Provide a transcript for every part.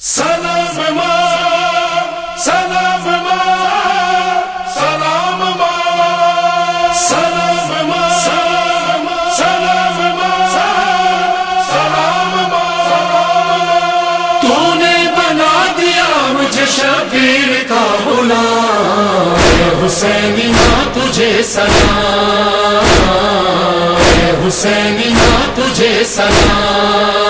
سلام ماں سلام ماں سلام ماں سلام ماں سلام ماں سلام ماں تو نے بنا دیا مجھے شبیر کا غلام۔ اے حسینی ماں، تجھے سلام۔ اے حسینی ماں، تجھے سلام۔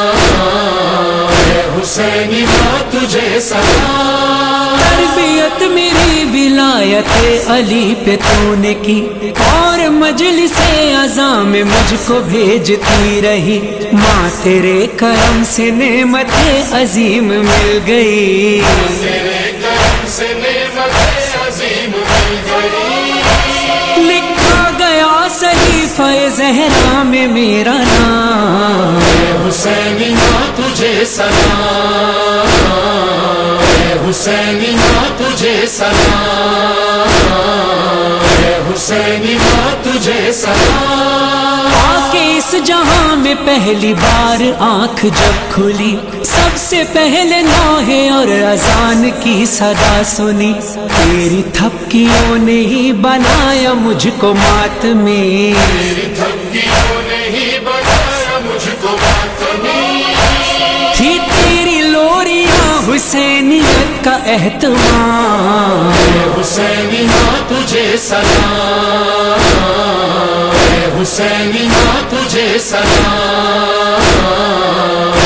حسینی ماں تجھے سلام۔ تربیت میری ولایت علی پہ تو نے کی اور مجلس اعظم میں مجھ کو بھیجتی رہی۔ ماں تیرے کرم سے نعمت عظیم مل گئی۔ تیرے کرم سے نعمت عظیم مل گئی۔ لکھا گیا صحیفہ زہرا میں میرا نام۔ حسینی سلام۔ اے حسینی ماں تجھے سلام۔ اے حسینی ماں تجھے سلام۔ آ کے اس جہاں میں پہلی بار آنکھ جب کھلی۔ سب سے پہلے نوحے اور اذان کی صدا سنی۔ تیری تھپکیوں نے ہی بنایا مجھ کو مات میں۔ تیری دھمکیوں نے ہی بنایا مجھ کو ماتمی تھی حسینیت کا اہتمام اے حسینی ماں تجھے سلام۔ اے حسینی ماں تجھے سلام۔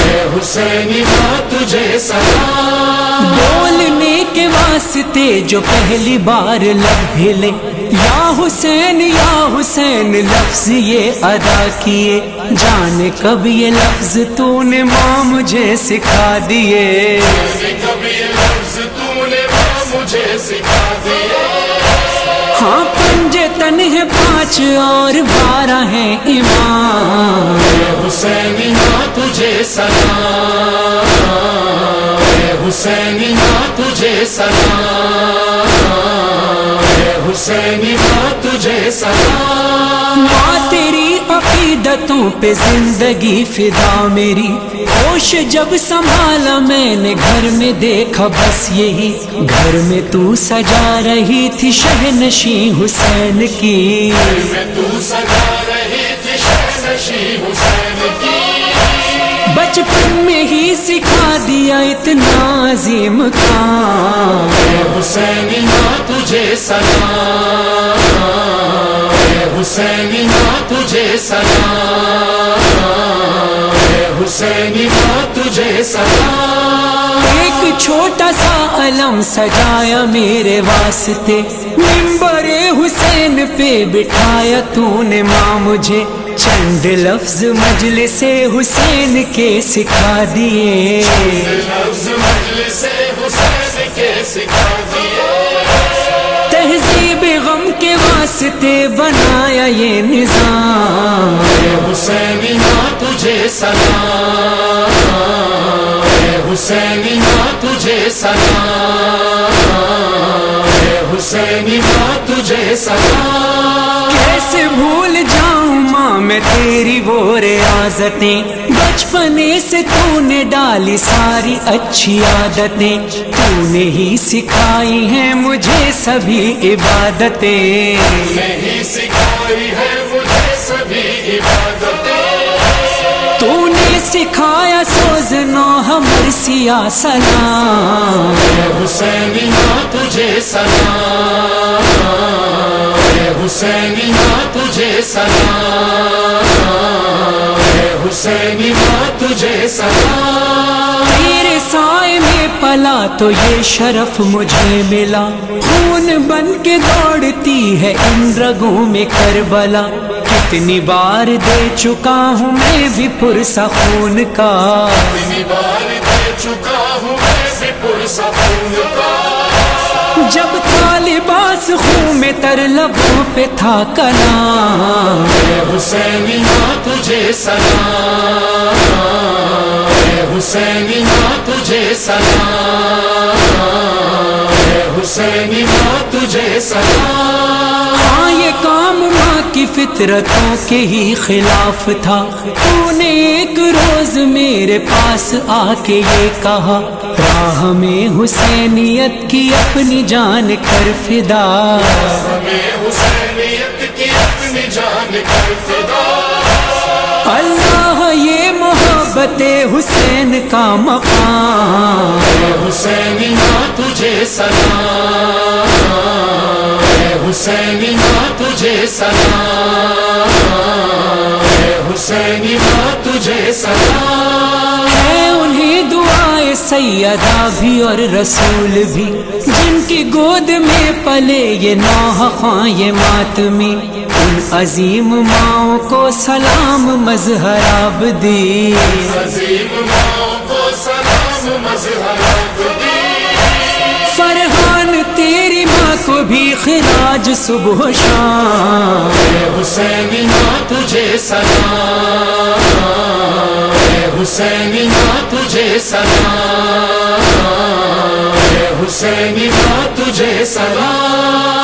اے حسینی ماں تجھے سلام۔ بولنے کے واسطے جو پہلی بار لب ہلے یا حسین یا حسین لفظ یہ ادا کیے۔ جانے کب یہ لفظ تو نے ماں مجھے سکھا دیے۔ کبھی یہ لفظ تو نے ماں مجھے سکھا دیا ہاں پنجے تن ہے، پانچ اور بارہ ہیں ایمان۔ اے حسینی ماں تجھے سلام۔ اے حسینی ماں تجھے سلام۔ اے حسینی ماں تجھے سلام۔ عقیدتوں پہ زندگی فدا میری۔ ہوش جب سنبھالا میں نے گھر میں دیکھا بس یہی۔ گھر میں تو سجا رہی تھی شہنشی حسین کی۔ بچپن میں ہی سکھا دیا اتنا عظیم کام۔ تجھے سلام۔ حسینی ماں تجھے سلام۔ حسینی ماں تجھے سلام۔ ایک چھوٹا سا علم سجایا میرے واسطے۔ ممبر حسین پہ بٹھایا تو نے ماں مجھے۔ چند لفظ مجلس حسین کے سکھا دیے۔ لفظ مجلس حسین کے سکھا دیے تہذیب غم کے واسطے بنایا یہ نظام۔ اے حسینی تجھے سلام اے حسینی تجھے سلام اے حسینی تجھے سلام کیسے بھول میں تیری وہ ریاضتیں۔ بچپنے سے تو نے ڈالی ساری اچھی عادتیں۔ تو نے ہی سکھائی ہیں مجھے سبھی عبادتیں۔ نہیں سکھائی ہے مجھے سبھی عبادتیں تو نے سکھایا سوزنا ہمر سیا سلام۔ اے حسینی ماں تجھے سلام۔ اے حسینی ماں تجھے سلام اے حسینی ماں تجھے سلام تیرے سائے میں پلا تو یہ شرف مجھے ملا۔ خون بن کے دوڑتی ہے ان رگوں میں کربلا۔ کتنی بار دے چکا ہوں میں بھی پرسا خون کا۔ اتنی بار دے چکا ہوں میں بھی پرسا خون کا۔ جب تھا لباس خون میں تر لبوں پہ تھا کلام۔ اے حسینی ماں تجھے سلام۔ حسینی ماں تجھے سلام۔ حسینی ماں تجھے سلام۔ ہاں یہ کام ماں کی فطرتوں کے ہی خلاف تھا۔ تو نے ایک روز میرے پاس آ کے یہ کہا راہ میں حسینیت کی اپنی جان کر فدا۔ حسینیت کی اپنی جان کر فدا اللہ یہ محبت حسین کا مقام۔ اے حسینی تجھے سلام اے حسینی ماں تجھے سلام۔ اے حسینی ماں تجھے سلام۔ سیدہ بھی اور رسول بھی، جن کی گود میں پلے یہ نوح خواں یہ ماتمی ان عظیم ماؤں کو سلام مظہر آبدی۔ عظیم ماں کو سلام مذہب دی فرحان تیری ماں کو بھی خراج صبح و شام۔ اے حسینی ماں تجھے سلام۔ حسین تجھے سلام اے حسینی تجھے سلام۔